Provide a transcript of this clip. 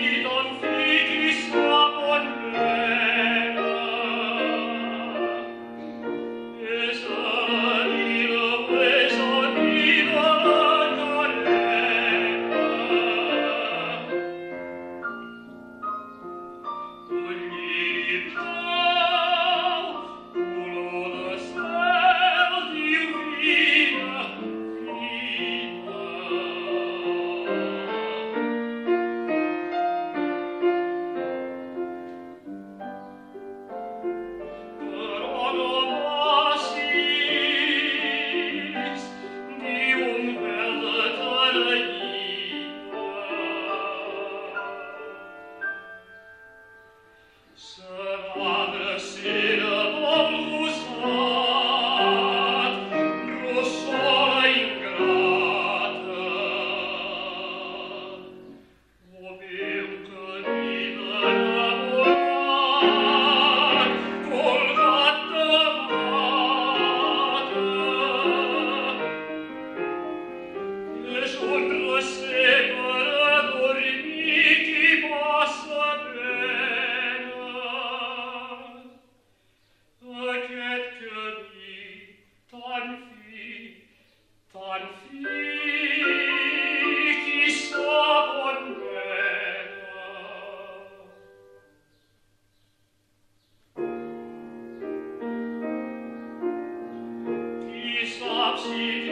you Se va see